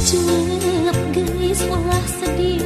Cuap gelis malah sedih.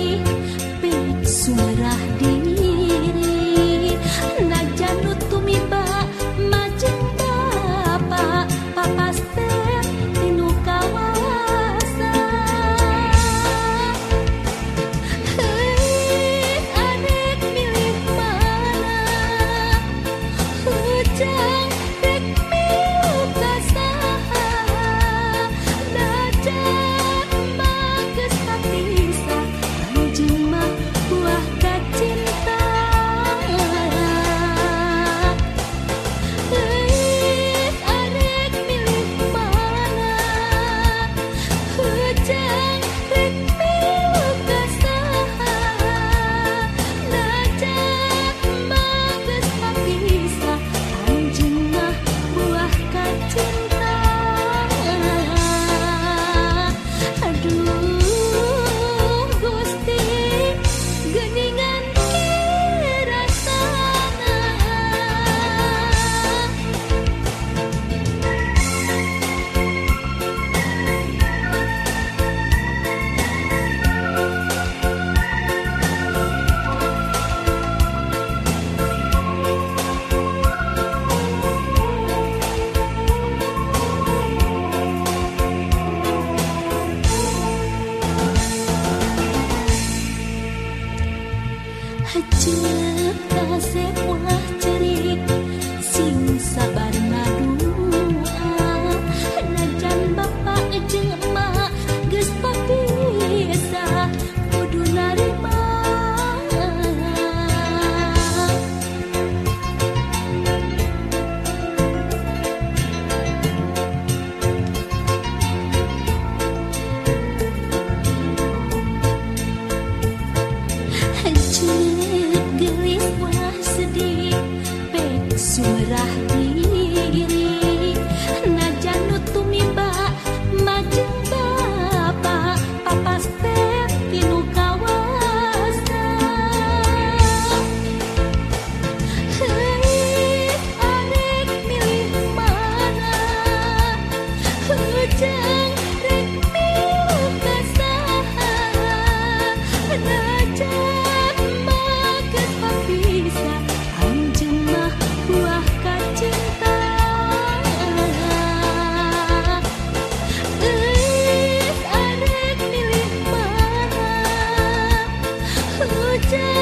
Ojo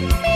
you.